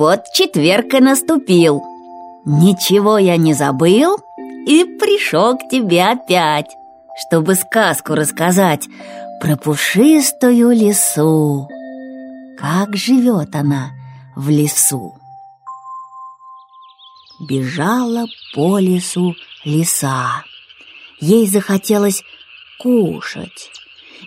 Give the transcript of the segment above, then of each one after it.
вот четверг и наступил. Ничего я не забыл и пришел к тебе опять, чтобы сказку рассказать про пушистую лису. Как живет она в лесу? Бежала по лесу лиса. Ей захотелось кушать.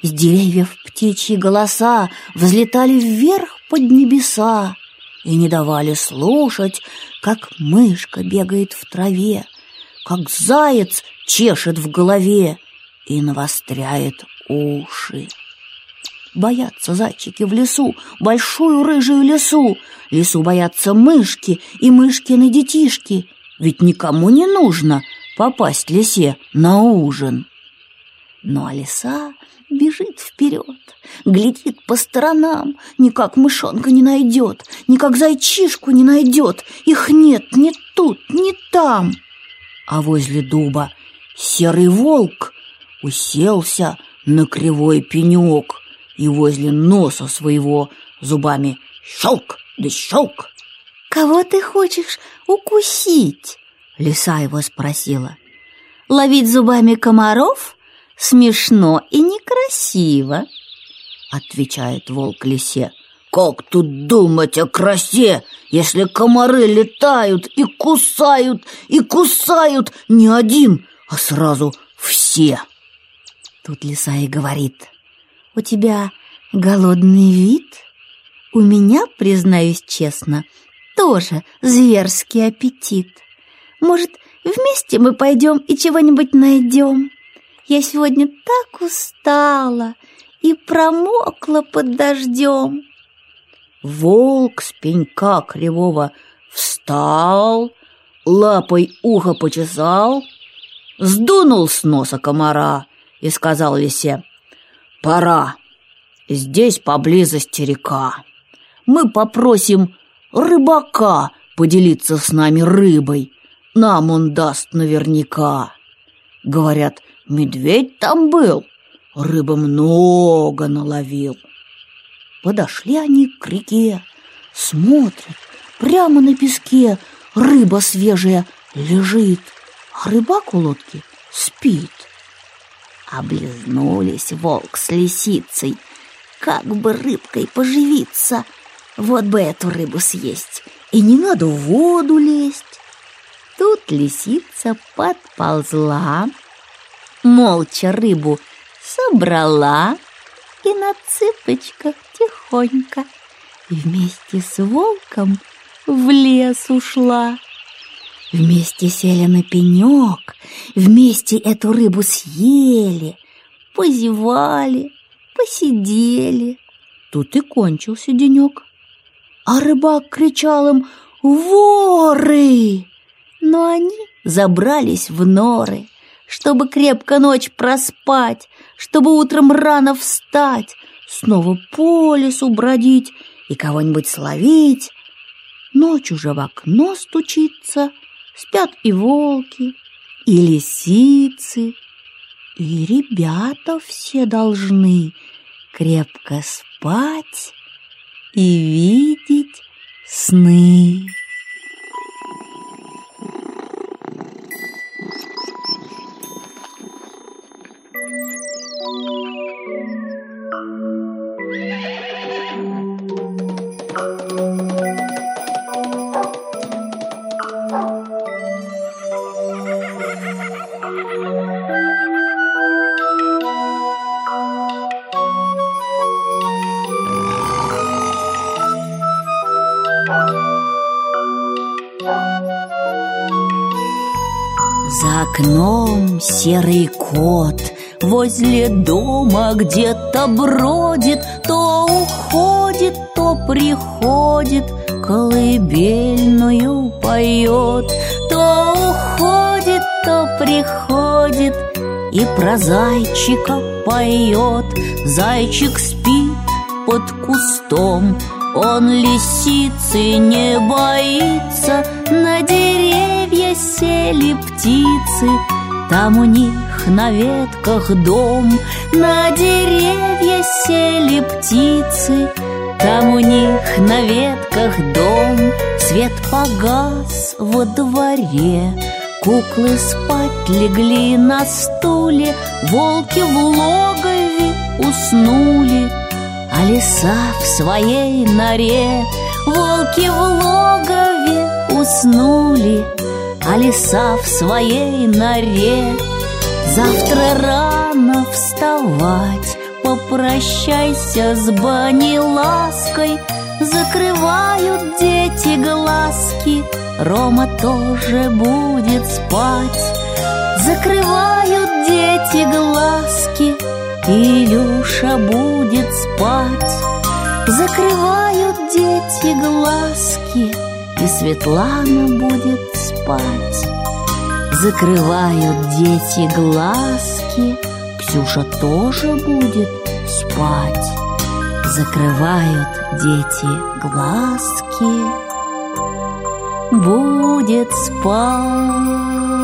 С деревьев птичьи голоса взлетали вверх под небеса и не давали слушать, как мышка бегает в траве, как заяц чешет в голове и навостряет уши. Боятся зайчики в лесу, большую рыжую лесу. Лесу боятся мышки и мышкины детишки. Ведь никому не нужно попасть лисе на ужин. Ну а лиса бежит вперед, глядит по сторонам, никак мышонка не найдет, никак зайчишку не найдет, их нет ни тут, ни там. А возле дуба серый волк уселся на кривой пенек и возле носа своего зубами щелк да щелк. «Кого ты хочешь укусить?» — лиса его спросила. «Ловить зубами комаров?» Смешно и некрасиво, отвечает волк лисе. Как тут думать о красе, если комары летают и кусают, и кусают не один, а сразу все? Тут лиса и говорит, у тебя голодный вид? У меня, признаюсь честно, тоже зверский аппетит. Может, вместе мы пойдем и чего-нибудь найдем? Я сегодня так устала и промокла под дождем. Волк с пенька кривого встал, лапой ухо почесал, сдунул с носа комара и сказал лисе, «Пора, здесь поблизости река. Мы попросим рыбака поделиться с нами рыбой, нам он даст наверняка». Говорят, Медведь там был, рыбы много наловил. Подошли они к реке, смотрят, прямо на песке рыба свежая лежит, а рыбак у лодки спит. Облизнулись волк с лисицей, как бы рыбкой поживиться, вот бы эту рыбу съесть, и не надо в воду лезть. Тут лисица подползла, молча рыбу собрала и на цыпочках тихонько вместе с волком в лес ушла. Вместе сели на пенек, вместе эту рыбу съели, позевали, посидели. Тут и кончился денек. А рыбак кричал им «Воры!» Но они забрались в норы чтобы крепко ночь проспать, чтобы утром рано встать, снова по лесу бродить и кого-нибудь словить. Ночь уже в окно стучится, спят и волки, и лисицы, и ребята все должны крепко спать и видеть сны. За окном серый кот Возле дома где-то бродит То уходит, то приходит Колыбельную поет. То уходит, то приходит И про зайчика поет. Зайчик спит под кустом Он лисицы не боится. На деревья сели птицы Там у них на ветках дом. На деревья сели птицы Там у них на ветках дом. Свет погас во дворе Куклы спать легли на стуле Волки в логове уснули А лиса в своей норе. Волки в логове уснули А лиса в своей норе Завтра рано вставать. Попрощайся с бани лаской. Закрывают дети глазки. Рома тоже будет спать. Закрывают дети глазки. Илюша будет спать. Закрывают дети глазки. И Светлана будет спать Закрывают дети глазки. Ксюша тоже будет спать. Закрывают дети глазки. Будет спать